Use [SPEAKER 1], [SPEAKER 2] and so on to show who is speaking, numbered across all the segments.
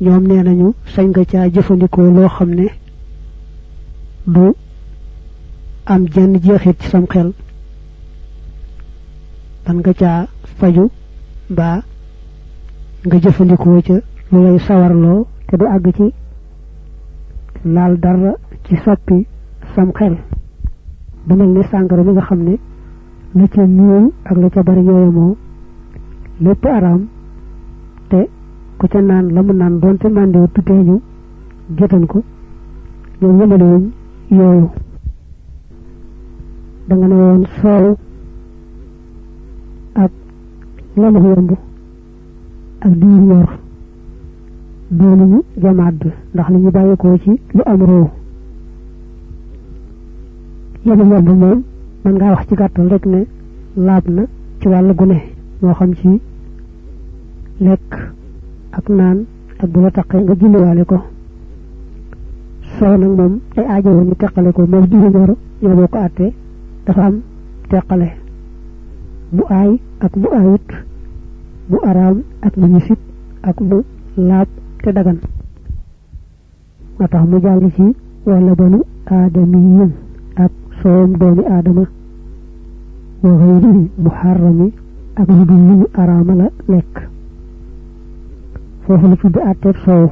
[SPEAKER 1] ñoom nee nañu sañ nga caa jëfandikoo loo xam ne du am jenn jeexit ci sam xel. Man nga caa faju mbaa nga jëfandikoo ca lu lay sawarloo te du àgg ci laal dara ci soppi sam xel. Du mel ni sàngara mi nga xam ne la ca néew ak la ca bari ñooyamoo lépp araam te ku ca naan la mu naan doonte màndiwu tuddee ñu gétan ko ñoom ñëmalewuñ yooyu. Da nga ne woon soow ak lamu yomb ak diir yor doonuñu jamaat ndax li ñu bàyyikoo ci lu am réew. Yenu yomb moom man ngaa wax ci gàttal rek ne laab na ci wàllu gune moo xam ci lekk ak naan ak bu la taqee nga julliwaale ko. Soow nag moom ay aajo ñu teqale ko moom diir yor ñoo boo ko àttee dafa am teqale. Mu aay ak mu aayut mu araam ak mu ñu ak mu laab te dagan. Moo tax mu jàll ci wala banu aadamiyin ak soowam doomi aadama. Wa xëyri muharrami ak lu dul ñu araama la lekk foofu la tudd àtteeb soow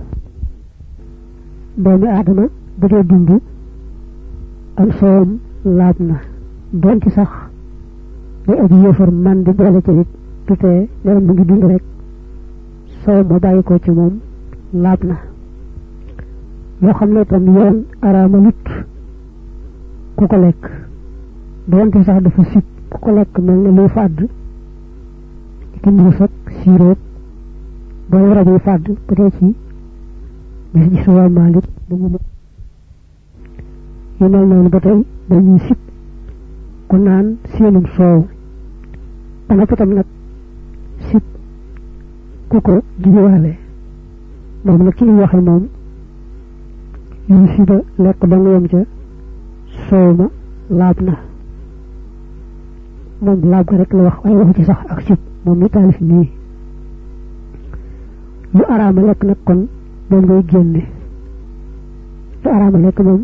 [SPEAKER 1] doomi aadama bu dund am soowam laab na doon ci sax day aji yëfar man di boole ci nit mu ngi dund rek soow ma bàyyi ko ci moom laab na loo xam ne itam yoon ku ko lekk sax booy rab yi fàdd bu dee ci. Gis gis waa Maalik dañu ne yu mel noonu ba tey dañuy sib ku naan seenum soow. Dana itam nag sib ku ko jiwaale. Moom nag ci ñu waxe moom yu siba lekk ba nga yem ca soow ma laab na. Rek la wax waaye waxu ci sax ak sib moom mi taalif nii lu araama lekk nag kon moom ngay génne. lu araama lekk moom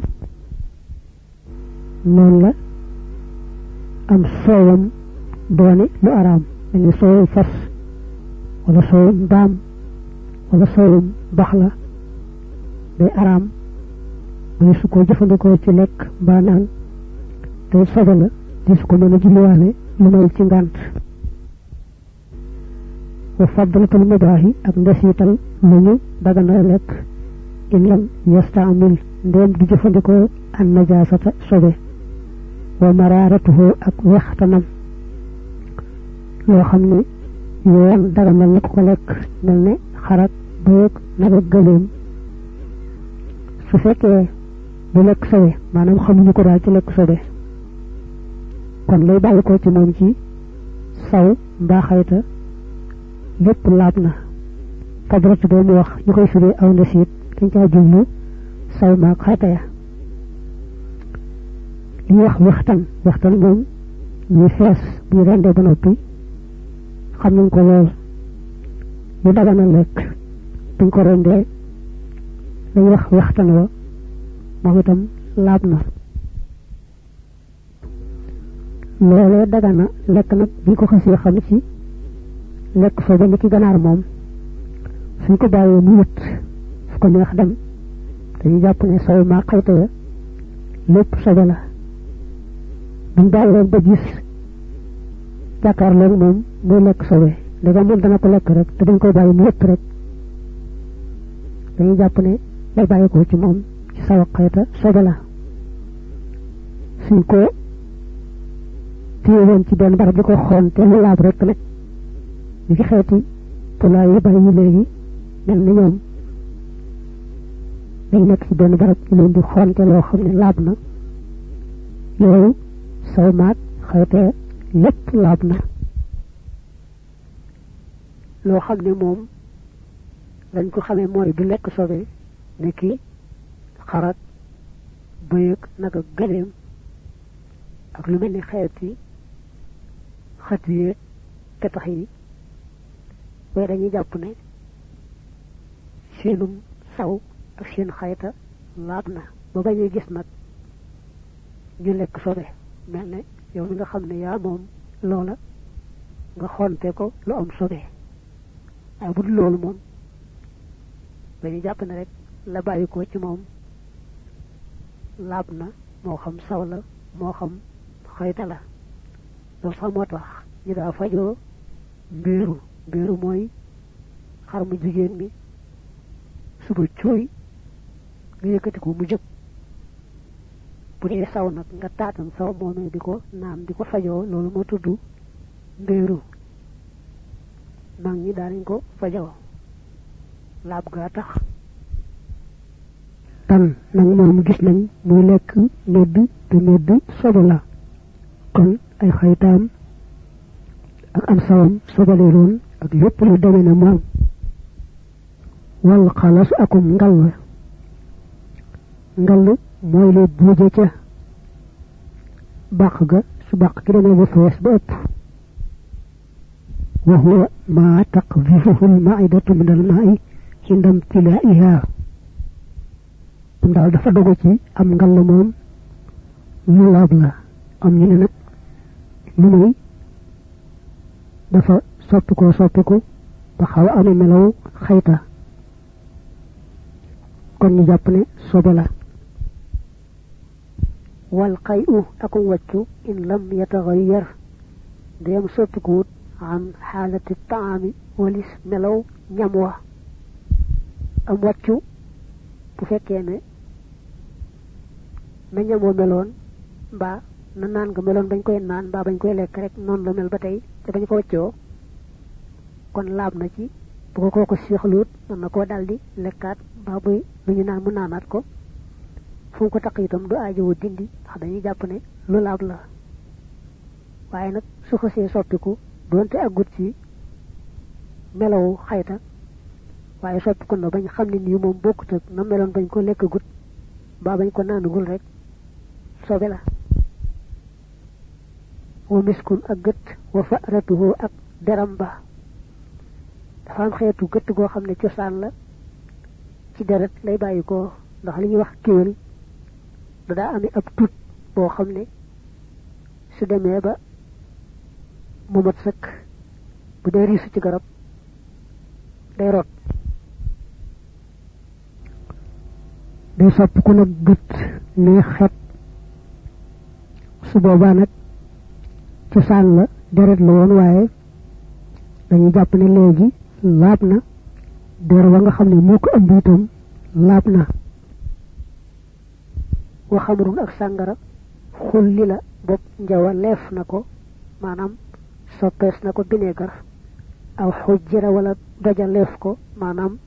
[SPEAKER 1] noonu la am soowam doone lu araam. mel ni soowam fas wala soowam mbaam wala soowam bax la day araam. mu su ko jëfandikoo ci lekk mbaa naan te sobe la di su ko mën a julliwaale may ci وفضلة المباهي النسيطة منه دغنا لك. إن لم يستعمل دم دجفندكو النجاسة صبه ومرارته أك وحتنم لو خمني يوان دغنا لك ولك. نلني خرق بوك نبق قليم سفاك بلك صبه ما نم خمني كراج لك صبه كن لي بالكو تمامكي سو باخيته lépp laab na. Fadratu boobu wax ñu koy firee aw ndesiit dañ caa jublu saw xayta ya. Li wax waxtan waxtan moom ñuy fees bu ñu rendee ba noppi xam nañ ko lool. Ñu dagana lekk buñ ko rendee dañ wax waxtan wa moom itam laab na. Loolee dagana lekk nag buñ ko xasee xam ci lekk soo ba ni ki ganaar moom suñ ko bàyyee mu wët fu ko neex dem. Dañuy jàpp ne saw maa xayta ya lépp sobe la. Buñ bàyyee ba gis jàkkaarloog moom muy lekk sobe ndegam moom dana ko lekk rek te dañ koy bàyyi mu wët rek. Dañuy jàpp ne lay bàyyi ko ci moom ci sawa xayta sobe la. Suñ ko téye woon ci benn barab di ko xoon te mu laab rek nag li xeeti pulaay yi bari yi léegi mel ni ñoom dañ nekk ci benn barab ñu leen di xoonte loo xam ne laab na yooyu saw maag xayte lépp laab na loo xam ne moom lañ ko xamee mooy du lekk sobe ne ki xarak bëyëg naka gëleem ak lu mel ni xeeti xat yi te tax yi waaye dañuy jàpp ne seenum saw ak seen xayta laab na. Ba bañuy gis nag ñu lekk sobe mel ne yow mi nga xam ne yaa moom loola nga xonte ko lu am sobe. Ay bu loolu moom dañu jàpp ne rek la bàyyi ci moom laab na moo xam saw la moo xam la. Loolu sax moo tax ñu daa fajoo mbiru mbiru mooy xar mu jigéen mi suba cooy nga yëkkati ko mu jëg bu dee saw nag nga taatan saw moomee di ko naan di ko fajoo loolu moo tudd mbéeru mag ñi daanañ ko fajoo. laab gaa tax. Tan nag moom gis nañ muy lekk medd te medd sobe la. kon ay xaytaam ak am sawam sobale loon ak yépp lu deme ne moom wal xalas akum ngall ngall mooy lu buuje ca. Bàq ga su bàq gi demee ba fees ba ëpp. Wa huwa ma taqdifuhu almaidatu min almai inda imtilaiha am daal dafa dogu ci am ngall moom lu laab la. Am ñu ne nag dafa soppiku soppiku ba xaw a amee melaw xayta. Kon ñu jàpp ne sobe la. Wal qayu ak waccu in lam yataghayyar dem soppikuwut an xaalati taami walis melaw ñam wa. Am waccu bu fekkee ne na ñamoo meloon mbaa na naan nga meloon bañ koy naan mbaa bañ koy lekk rek noonu la mel ba tey te bañ ko waccoo kon laab na ci. Bu ko kooku seexluut mën na koo daldi lekkaat mbaa buy lu ñu naan mu naanaat ko. Fu ko taq itam du aajowoo dindi ndax dañuy jàpp ne lu laab la. Waaye nag su xasee soppiku doonte aggut ci melawu xayta waaye soppiku na bañ xam ne nii moom ak na meloon bañ ko lekk gut mbaa bañ ko naanugul rek sobe la. Wa miskun ak gët wa faratuhu ak deram ba dafa am xeetu gëtt goo xam ne cosaan la ci deret lay bàyyi ko ndax li ñuy wax kéwél da daa amee ab tut boo xam ne su demee ba mu mat sëkk bu dee riisu ci garab day rot. Day sopp ku nag gët ne xet. Su boobaa nag cosaan la deret la woon waaye dañuy jàpp ne léegi laab na. Der wa nga xam ne moo ko ëmb itam laab na. Wa xamrun ak sàngara xulli la bopp njawa leef na ko maanaam soppees na ko aw xujjira wala doja leef ko maanaam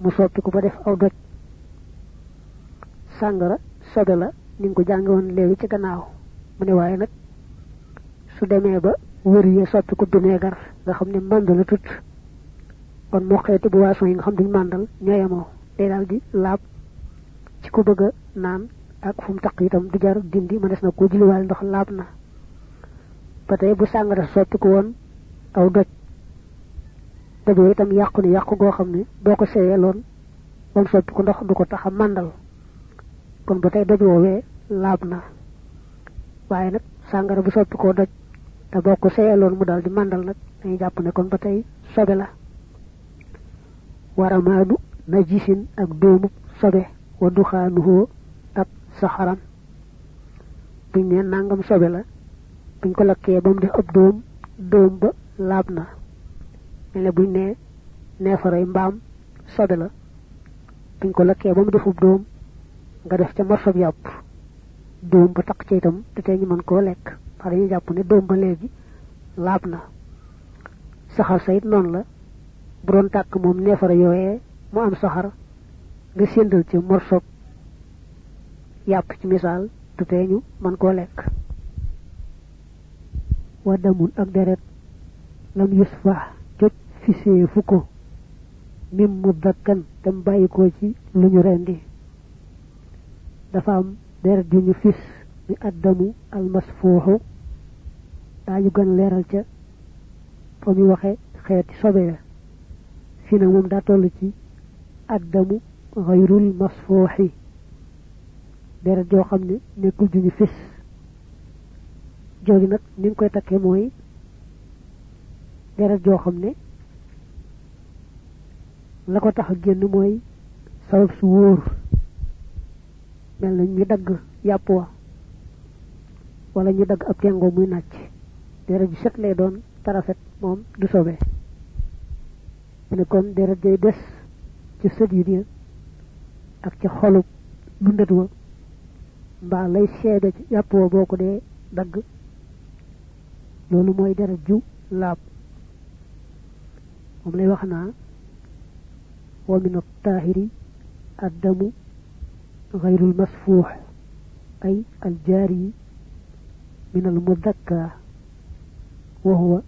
[SPEAKER 1] mu soppi ko ba def aw doj. Sàngara sobe la ni ko jànge woon léegi ci gannaaw. Mu ne waaye su demee ba wër yi soppi ko bineegar nga xam ne tut. Kon moo xeeti boisson yi nga xam duñ màndal ñooyemoo day daal di laab ci ku bëgg naan ak fu mu taq itam du jar dindi ma des na ko jiliwaale ndox laab na. Ba tey bu sàngara soppi ko woon aw doj. Dojoo itam yàqu ne yàqu goo xam ne boo ko seeyee loon ko ndox du ko tax a kon ba tey doj woowee laab na. Waaye nag sàngara bu soppi koo doj te boo ko seeyee loon mu daal di màndal nag. Dañuy jàpp ne kon ba tey sobe la. Waramaadu najisin ak doomu sobe. Wa duxaanuhoo ak saxaram. Buñ ne nangam sobe la buñ ko lakkee ba mu def ab doom doom ba laab na. Mel ne buñ ne neefaray mbaam sobe la. Buñ ko lakkee ba mu defub doom nga def ca morsob yàpp. Doom ba taq ci itam te tey ñu mën koo lekk ndax dañuy jàpp ne doom ba léegi laab na. saxar sa la. bu doon tàkk moom neefara yooyee mu am saxar nga séndal ci morsob yàpp ci misaal te tey ñu mën koo lekk. wa damun ak deret lam yusfa jot fisee fu ko. mim mu dakkan dem bàyyi ko ci lu ñu rendi. dafa am deret ju ñu fis mi addamu almasfuuxu daañu gën leeral ca fa mu waxe xeeti sobe ya. Fii nag moom daa toll ci addamu xayrul masfuuxi. Deret joo xam ne nekkul juñu fis. Jooju nag ni nga koy takkee mooy deret joo xam ne la ko tax a génn mooy sabab su wóor. Mel na ñu dagg yàpp wa wala ñu dagg ab tengo muy nàcc deret ju set lay doon tarafet moom du sobe ne kon deret jay des ci sët yi ak ci xolub dundat wa mbaa lay seede ci yàpp wa boo ko dee dagg loolu mooy deret ju laab moom lay wax naa wa min at-tahiri ad-damu غير المسفوح أي الجاري من المذكى وهو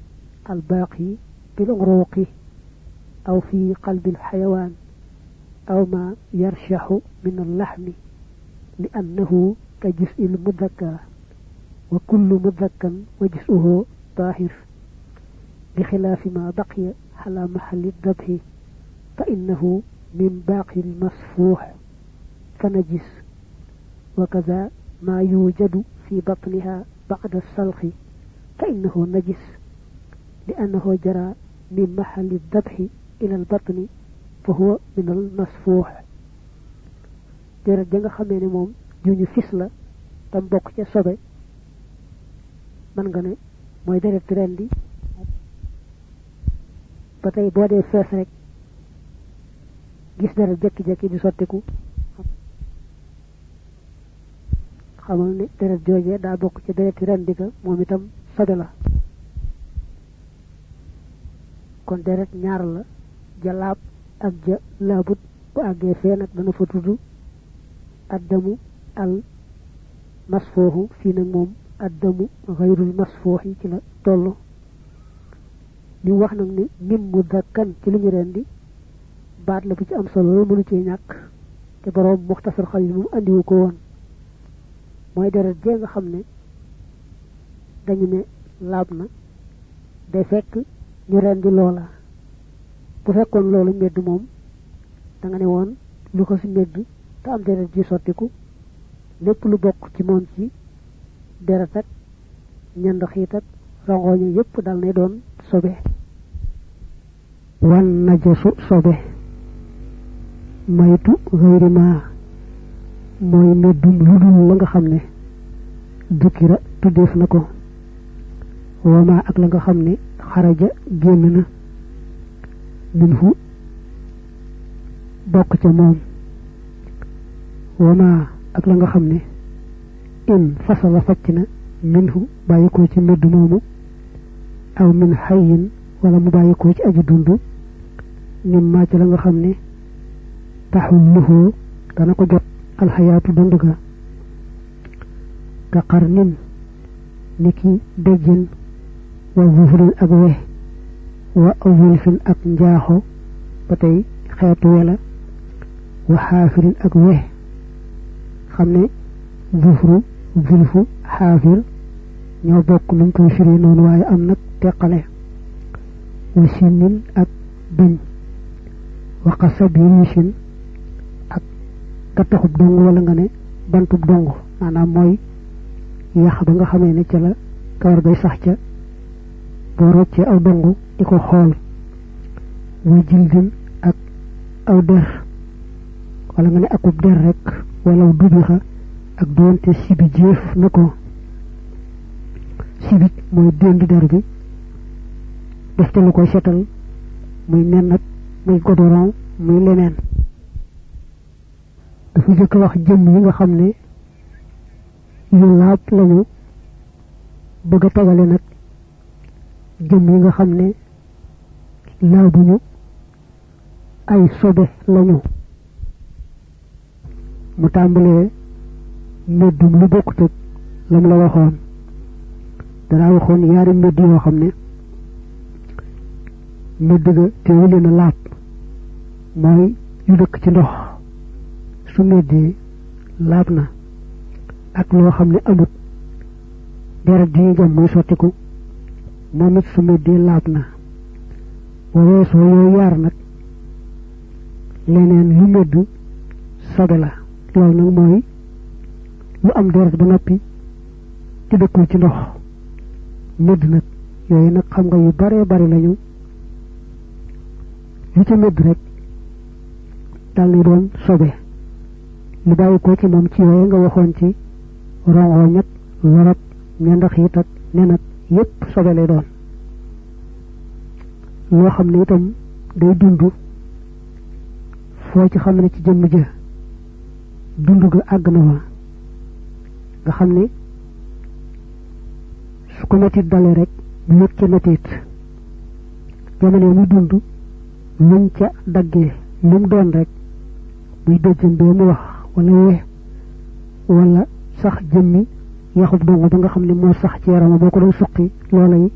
[SPEAKER 1] الباقي بالعروق أو في قلب الحيوان أو ما يرشح من اللحم لأنه كجزء المذكى وكل مذكى وجزءه طاهر. بخلاف ما بقي على محل الذبح فإنه من باقي المصفوح فنجس وكذا ما يوجد في بطنها بعد السلخ. فإنه نجس لأنه جرى من محل الذبح إلى البطن فهو من المصفوح. جرى جنغ خميني موم جوني فسلا تم بوكتي صبي من غني موي داري تريندي بودي فاس ريك جسنا ردك جاكي دي صوتكو xamal ni dara jojé da bok ci dara tirandiga momitam sobe la kon deret ñaar la. Ja laab ak ja laabut bu àggee fee nag dana fa tudd addamu al masfooxu. Fii nag moom addamu xayrul masfooxi ci la toll. Li wax nag ni mim mu dakkan ci lu ñu rendi baat la bu ci am solo mënu cee ñàkk. Te boroom muxtasar andiwu ko woon. Mooy deret jee nga xam dañu ne laab na day fekk ñu rendi loola. Bu fekkoon loolu mbedd moom da nga ne woon lu ko si mbedd te am deret ji sottiku lépp lu bokk ci moom ci deret ak ñand xiit ak rongooñu yépp dal doon sobe. Wan najasu sobe. Maytu xëyri ma. Mooy meddum lu dul la nga xam ne dukkira tuddeef bàyyi ko ci medd moomu aw min xayin wala mu bàyyi ko ci aji dund nim maa ci la nga xam ne taxul luxoo dana ko jot alxayaatu dund ga ka qarnin niki béjjën وظهر الأبوه وأول في الأقنجاه بطي خيط ولا وحافر الأبوه خمني ظهر ظلف حافر نوبوك ننكو شرين ونواي أمنك تقلي وشن الأبن وقصب يشن أك كتخب دونغ ولا غني بنتب دونغ أنا موي يخبنغ خميني تلا كوربي صحجة boo roccee aw dong di ko xool jildin ak aw der. Wala nga ne akub der rek wala dubixa ak doonte sibi jéef na ko. Sibit mooy der bi. Def te lu koy setal. Muy nen nag muy godoron muy leneen. Dafa jëkk wax jëmm yi nga xam ne yu laab lañu. Bëgg a nag jëmm yi nga xam ne laabuñu ay sobe lañu. Mu tàmbalee meddum lu bokkut ak lam la waxoon. Danaa waxoon yaari medd yoo xam ne medd ga teewu leen a laab. Mooy yu dëkk ci ndox. Su meddee laab na ak loo xam ne amut. Deret ji ñu jam muy sottiku moom it su meddee laab na boo weesoo yooyu yaar nag leneen lu medd sobe la loolu nag mooy lu am deret ba noppi te dëkkul ci ndox medd nag yooyu nag xam nga yu bare bari lañu lu ca medd rek. Dal ni doon sobe. Lu bàyyi ko ci moom ci yooyu nga waxoon ci. Rongo ñett lorab ñandax it ak nen ak yépp sobe lay doon. Loo xam ne itam day dund. Foo ci xam ne ci jëmm ja dund ga àgg na wa nga xam ne su ko metit dalee rek yëg ca metit. Jamono mu dund luñ ca daggee lu mu doon rek muy dëjjëm bee mu wax wala we wala sax jëmmi yaxub dongo ba nga xam ne moo sax ci yarama boo ko doon suqi loolay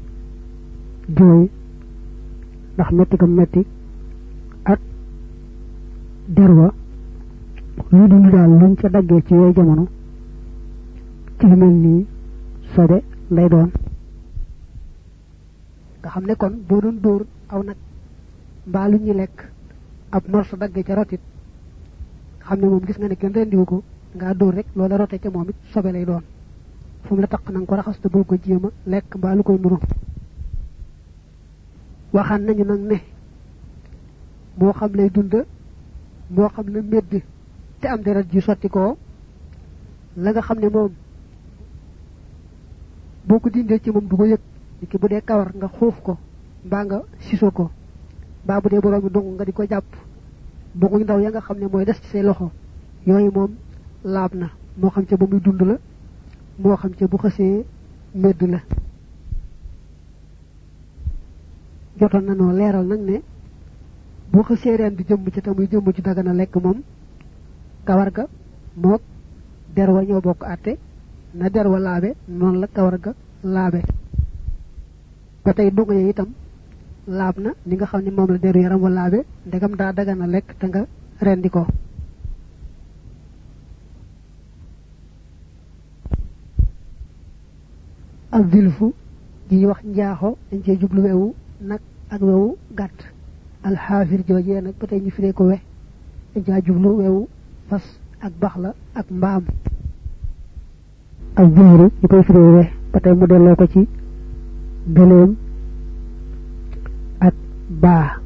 [SPEAKER 1] ndax metti ko metti ak derwa lu dund daal luñ ca daggee ci jamono ci lay nga kon boo doon dóor aw nag mbaa lu ñuy lekk ab morso daggee ca rotit xam ne gis nga ne kenn rek sobe lay fu mu la taq na nga ko raxas te bul ko jéem a lekk mbaa lu koy nuru waxaan nañu nag ne moo xam lay dund moo xam la medd te am deret ji sotti ko la nga xam ne moom boo ko dindee ci moom du ko yëg. Bu kawar nga xuuf ko mbaa nga siso ko mbaa bu boroomi dung nga di ko jàpp dunguy ndaw ya nga xam ne mooy des ci say loxo yooyu moom laab na. Moo xam ca ba muy dund la moo xam ca bu xësee medd la. Jotoon na noo leeral ne boo xësee reen di jëmm ci te muy jëmm ci dagana lekk moom kawar ga moog der wa ñoo bokk àtte na der wa laabe noonu la kawar ga laabe. Ba tey yi itam laab na nga xam ne la deru yaram wa laabe ndegam daa dagana lekk te nga rendi ak ji ñuy wax njaaxo dañ cee jublu wewu nag ak wewu gàtt. Alxaafir joojee nag ba tey ñu firee ko dañ jublu wewu fas ak baxla ak mbaam. Ak jumru ñu koy firee we ba mu delloo ko ci gëléem ak baa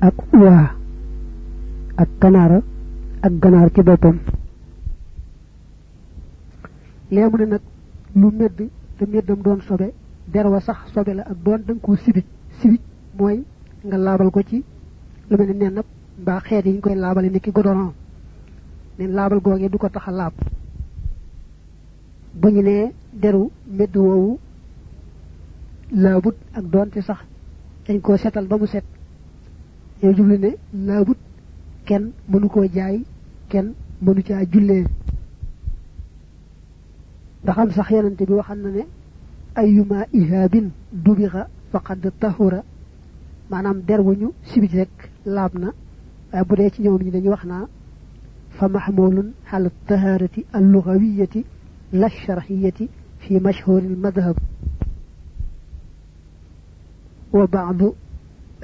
[SPEAKER 1] ak uwaa ak kanaara ak ganaar ci boppam. Léemu lu te meddam doon sobe der wa sax sobe la ak doon da nga koo sibit. Sibit mooy nga laabal ko ci lu mel ne nen nag mbaa xeet yi ñu koy laabale ni ki ne laabal du ko tax a laab. Bu ñu deru medd woowu laabut ak doonte sax dañ koo setal ba mu set. Yow jublu ne laabut kenn mënu koo jaay kenn mënu caa دخل صح يلنت بي وخان أيما إهاب دبغ فقد طهر. مانام دير وونو سيبيت لابنا. بودي سي نيوم ني داني فمحمول حال الطهارة اللغوية لا الشرحيه في مشهور المذهب. وبعض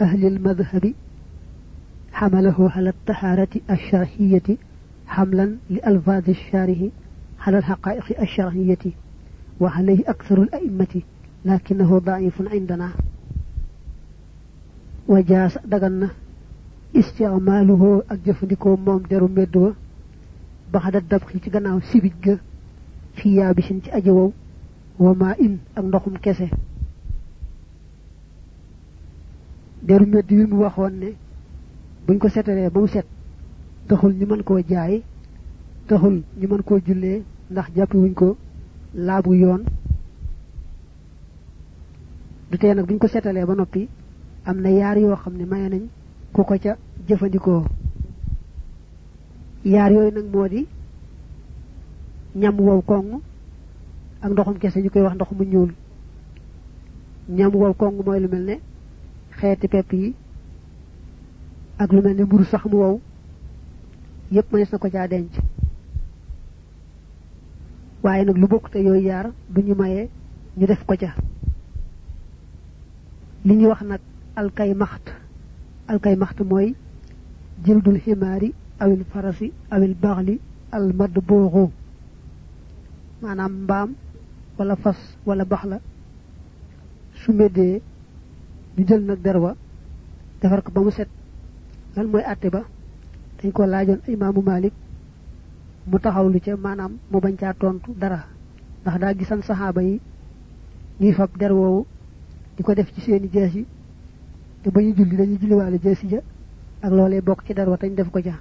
[SPEAKER 1] أهل المذهب حمله على الطهارة الشرحيه حملا لألفاظ الشارح. على الحقائق الشرعية وعليه أكثر الأئمة لكنه ضعيف عندنا. وجاء دغنا استعماله أجفدكو موم درم يدو بعد الدبخ تغناو سيبج في يابشن تأجوو وما إن أنضخم كسه. درم يدو يمو أخواني بنكو ستري بوسط دخل نمان كو جاي. Taxul ñu mën koo jullee ndax jàpp wuñ ko laabu yoon. du tee nag buñ ko setalee ba noppi am na yaar yoo xam ne maye nañ ku ko ca jëfandikoo. Yaar yooyu nag moo di ñam wow koŋ ak ndoxum kese ñu koy wax ndox mu ñuul. Ñam wow koŋ mooy lu mel ne xeeti pepp yi ak lu mel ne sax mu wow yépp na ko caa denc waaye nag lu bokk te yooyu yaar bu ñu mayee ñu def ko ca li ñuy wax nag alkay maxt alkay maxt mooy jildul ximaari awil farasi awil baxli al madbuuxu maanaam mbaam wala fas wala baxla su méddee ñu jël nag derwa defar ko ba mu set lan mooy àtte ba dañ ko laajoon imaamu malik mu taxawlu ca maanaam mu bañ caa tontu dara. ndax daa gisan saxaaba yi ñuy fab der woowu di ko def ci seeni jees yi te ba ñu julli dañuy julliwaale jees ja ak loolee bokk ci der wa tañ def ko ja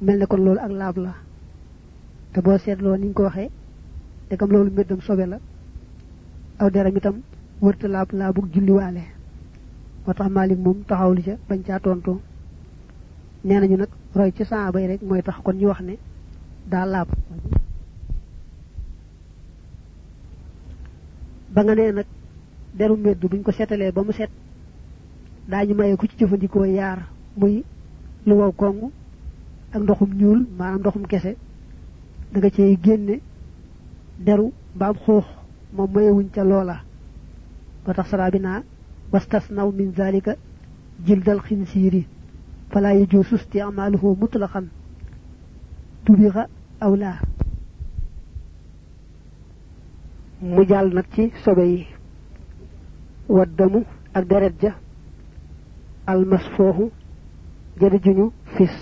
[SPEAKER 1] mel ne kon loolu ak laab la. te boo seetloo ni ko waxee te kam loolu mbéddam sobe la aw deram itam wërta laab laabug julliwaale. moo tax malik moom taxawlu ca bañ caa tontu. nee nañu roy ci saxaaba yi rek mooy tax kon ñu wax ne daa laab ba nga nee nag deru medd buñ ko seetalee ba mu set daañu maye ku ci jëfandikoo yaar muy lu wow kong ak ndoxum ñuul ndoxum kese da nga cey génne deru mbaam xuux moom mayewuñ ca loola. Ba tax saraa bi wastasnaw min zalika jildal xinsiiri fala yajuusu isti'maaluhu mutlaqan tubixa aw laa mu jàll nag ci sobe yi waddamu ak deret ja. Almasfooxu jëri juñu fis.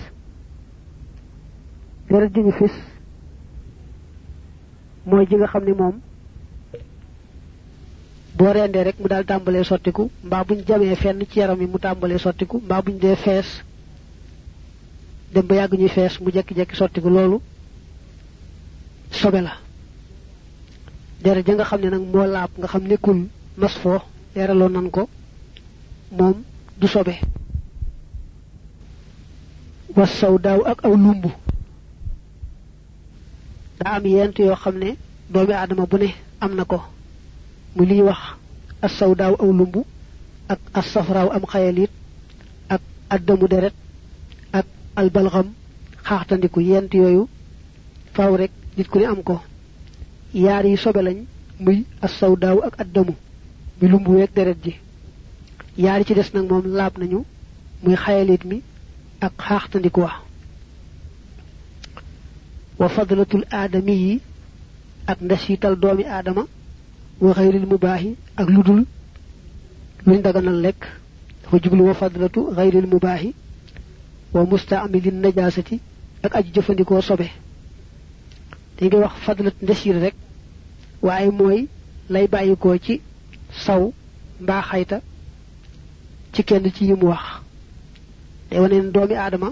[SPEAKER 1] Deret juñu fis mooy ji nga xam ne moom boo rendee rek mu daal tàmbalee sottiku mbaa buñ fenn ci yaram yi mu dem ba yàgg ñuy fees mu jekki-jekki sottiku loolu sobe la. Deret ja nga xam nga xam nekkul masfoo leeraloon nan ko moom du sobe. Was saw daaw ak aw lumb daa am yent yoo xam ne doomi aadama bu ne am na ko. Mu liy wax as saw daaw aw lumb ak as am xayalit ak addamu deret albalxam xaaxtandiku yent yooyu faaw rek nit ku ne am ko yaar yi sobe lañ muy as saw daaw ak addamu mi lumb weeg deret ji yaari ci des nag moom laab nañu muy xayalit mi ak xaaxtandiku wax wa fadlatul aadami yi ak ndasiital doomi aadama wa xayril mubaahi ak ludul luñ daganal lekk dafa jublu wa fadlatu xayril mubaahi wa mustaamilin najaasati ak aji jëfandikoo sobe. Dañ koy wax fadlat ndasiir rek waaye mooy lay bàyyikoo ci saw mbaa xayta ci kenn ci yi mu wax. Day wane ne doomi aadama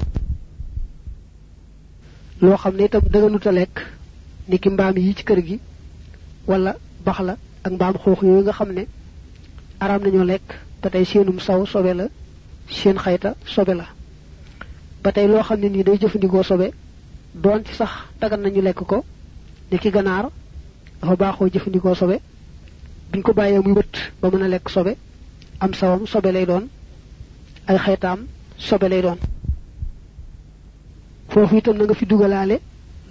[SPEAKER 1] loo xam ne itam dëgganuta lekk niki mbaam yi ci kër gi wala bax la ak mbaam xuux yooyu nga xam ne araam nañoo lekk ba tey seenum saw sobe la seen xayta sobe la ba tey loo xam ne nii day sobe doon ci sax dagan nañu lekk ko niki ganaar dafa baaxoo jëfandikoo sobe buñ ko bàyyee muy ba mën a lekk sobe am sawam sobe lay doon ay sobe lay doon. Foofu itam na nga fi dugalaale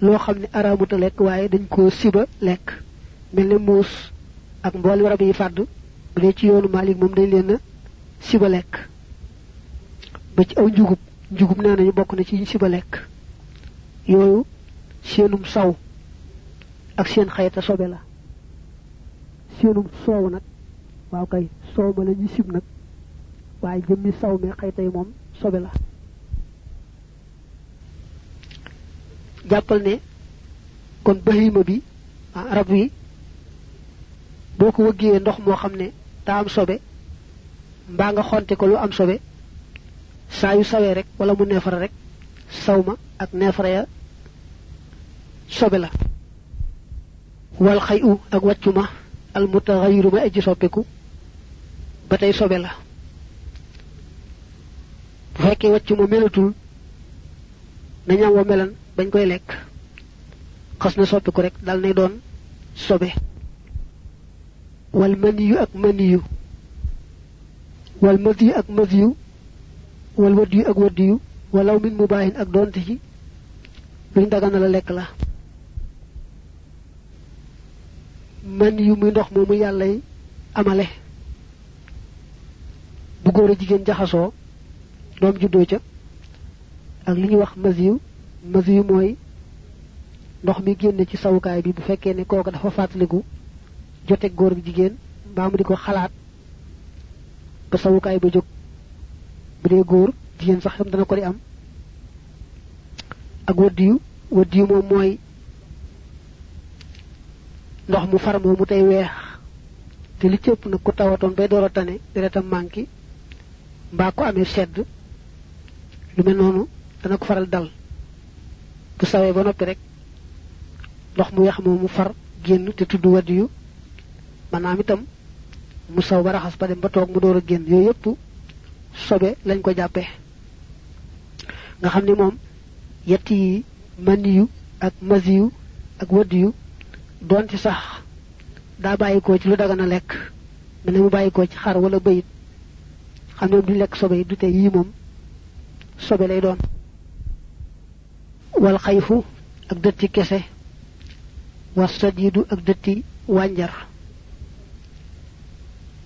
[SPEAKER 1] loo xam ne araamuta lekk waaye dañ koo siba lekk. Mel ne muus ak mboolem rab yi fàdd bu ci yoonu Maalik moom dañ leen siba lekk. Ba ci aw njugub njugub nee nañu bokk na ci siba lekk. Yooyu seenum saw ak seen xayta sobe la. Seenum soow nag waaw kay soow ma la ñu sib nag waaye jëmmi saw mi xayta yi moom sobe la. Jàppal ne kon bahima bi rab wi boo wëggee ndox ne am sobe mbaa nga xonte ko lu am sobe saa yu sawee rek wala mu neefara rek saw ma ak neefara ya sobe la wal xay u ak wàccu ma al mutaxayiru ma aji soppiku ba tey sobe la bu fekkee wàccu ma melatul na ñam wa melan bañ koy lekk xas na rek dal nay doon sobe wal maniyu ak maniyu wal madiyu ak madiyu wal wadiyu ak wadiyu walaw min mubaahin ak doonte ci luñ dagana la lekk la. Maniyu muy ndox moomu yàllay amale. Bu góor a jigéen jaxasoo doom juddoo ca ak li ñuy wax masiyu masiyu mooy ndox mi génne ci sawukaay bi bu fekkee ne kooka dafa di ko xalaat ba ba jóg bu dee góor jigéen sax dana ko di am. Ak wëddiyu wëddiyu moom mooy ndox mu far moomu tey weex. Te li cëpp nag ku tawatoon bay door a tane deretam manki mbaa ko amee sedd lu mel noonu dana ko faral dal. Bu sawee ba noppi rek ndox mu weex moomu far génn te tudd wadiyu maanaam itam mu saw ba raxas ba dem ba mu sobe lañ ko jàppee nga xam ne moom yett yi maniyu ak masiyu ak wadiyu doon ci sax daa bàyyikoo ci lu dagana lekk. mel ne mu ci xar wala bëyit. xam du lekk sobe du te yii moom sobe lay doon. wal xayfu ak dëtti kese. was sadiidu ak dëtti wànjar.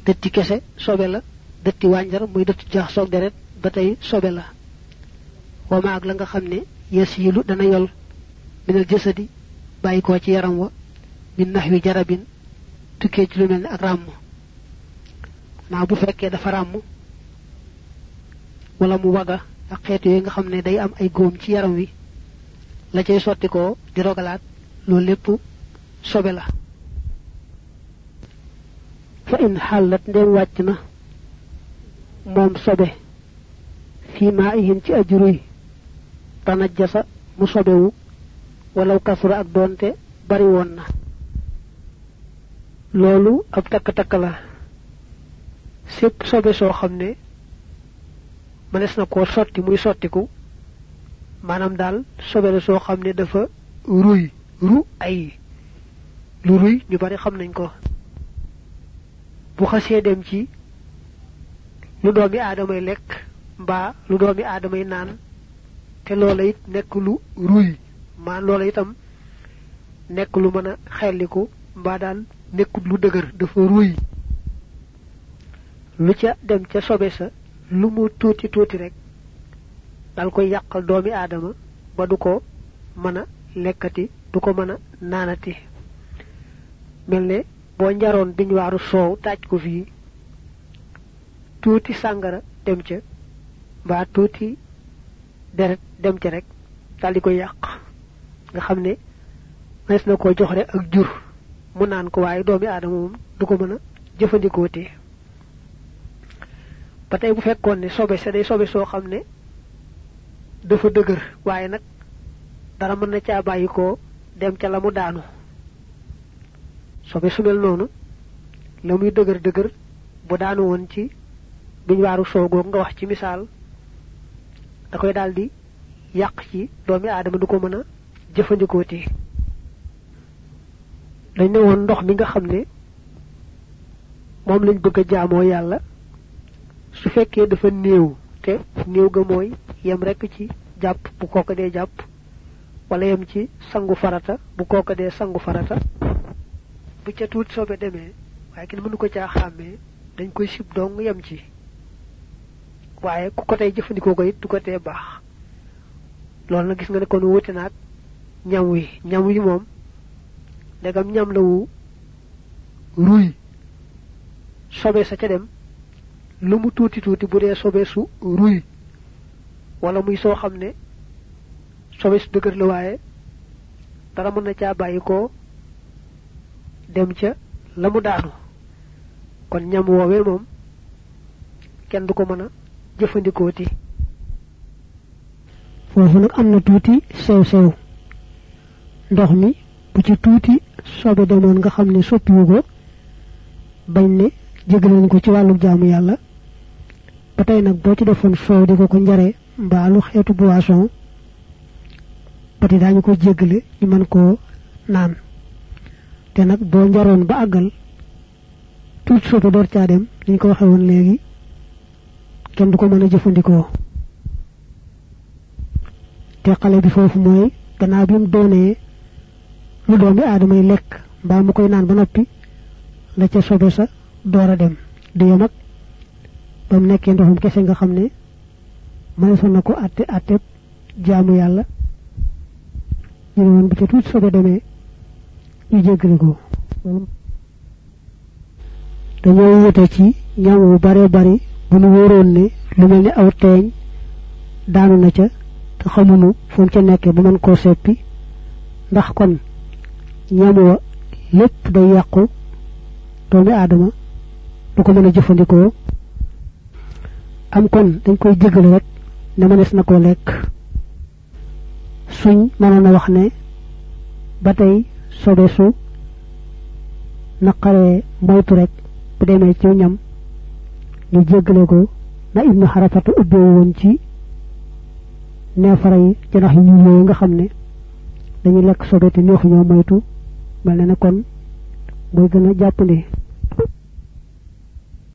[SPEAKER 1] dëtti kese sobe la dëtti wànjar muy dëtti jaax soog deret ba tey sobe la. Wama ak la nga xam ne yasiilu dana yol minal jësadi bàyyikoo ci yaram wa min naxwi jarabin tukkee ci lu mel ne ak ràmm. Naa bu fekkee dafa ràmm wala mu waga ak xeet yooyu nga xam ne day am ay góom ci yaram wi la cay ko di rogalaat loolu lépp sobe la. Fa in xàllat ndem wàcc moom sobe fii maa ihin ci ajuruy tanajjasa mu sobewu walaw kasura ak doonte bari woon na. Loolu ab takk-takk la. Sobe soo xam ne mënees na koo sotti muy sottiku maanaam daal sobe la soo xam ne dafa ruy ru ay. Lu ruy ñu bari xam ko. Bu xasee dem ci lu doomi aadamay lekk mbaa lu doomi aadamay naan. Te loola it nekk lu ruy. Maa loola itam nekk lu mën a xelliku mbaa daal nekkut lu dëgër dafa ruy. Lu ca dem ca sobe sa lu mu tuuti tuuti rek dal koy yàqal doomi aadama ba du ko mën a lekkati du ko mën a naanati. Mel ne boo njaroon biñ waaru soow taaj ko fii tuuti sàngara dem ca mbaa tuuti deret dem ca rek dal di koy yàq nga xam ne mënees na koo jox rek ak jur mu naan ko waaye doomi aadama moom du ko mën a jëfandikoo te ba tey bu fekkoon ne sobe sa day sobe soo xam ne dafa dëgër waaye nag dara mën na caa bàyyi ko dem ca la mu daanu sobe su mel noonu la muy dëgër dëgër bu daanu woon ci biñ waaru soow goog nga wax ci misaal da koy daal di yàq ci doomi aadama du ko mën a jëfandikoo te dañ ne woon ndox mi nga xam ne moom lañ bëgg a jaamoo yàlla su fekkee dafa néew te néew ga mooy yem rekk ci jàpp bu kooka dee jàpp wala yem ci sangu farata bu kooka dee sangu farata bu ca tuuti sobe demee waaye kenn mënu ko caa xàmmee dañ koy sib dong yem ci waaye ku ko tey jëfandikoo ko it du ko tee baax. Loolu na gis nga ne kon wuute naag ñam wi. Ñam wi moom ndegam ñam la wu ruy. Sobe sa ca dem lu mu tuuti tuuti bu dee sobe su ruy wala muy soo xam ne sobe su dëgër la waaye dara mën na caa bàyyi ko dem ca la mu daanu. Kon ñam woowee moom kenn du ko mën jëfandikoo ti
[SPEAKER 2] foofu nag am na tuuti sew sew ndox mi bu ci tuuti sobe demoon nga xam ne soppiwu ko. Bañ ne jégal nañ ko ci wàllu jaamu yàlla. Ba tey nag boo ci defoon soow di ko ko njare mbaalu xeetu boisson. Ba tey daañu ko jéggale ñu mën koo naan. Te nag boo njaroon ba àggal tuuti sobe door caa dem ni ñu ko waxee woon léegi kenn du ko mën a jëfandikoo. Te xale bi foofu mooy gannaaw bi mu doonee lu doomi aadama yi lekk mbaa mu koy naan ba noppi la ca sobe sa door a dem. Du yem ak ba mu nekkee ndoxum kese nga xam ne mëneesoon na ko àtte àtte jaamu yàlla. Ñu ne woon bu ca tuuti sobe demee ñu jéggale ko. Dañoo wute ci ñam wu bare bari bu nu wóoroon ne lu mel ni aw teeñ daanu na ca te xamunu fu mu ca nekkee bu mën koo seppi. Ndax kon ñam wa lépp day yàqu doomi aadama du ko mën a jëfandikoo. Am kon dañ koy jéggale rek ne mënees na koo lekk. Suñ mënoon a wax ne ba tey sobe naqaree moytu rek bu demee ci ñam ñu jéggale ko na ibnu xarafata ubbee woon ci neefara yi janax yi ñu yooyu nga xam ne dañuy lekk sobe te neexu ñoo moytu mel na ne kon mooy gën a jàppandi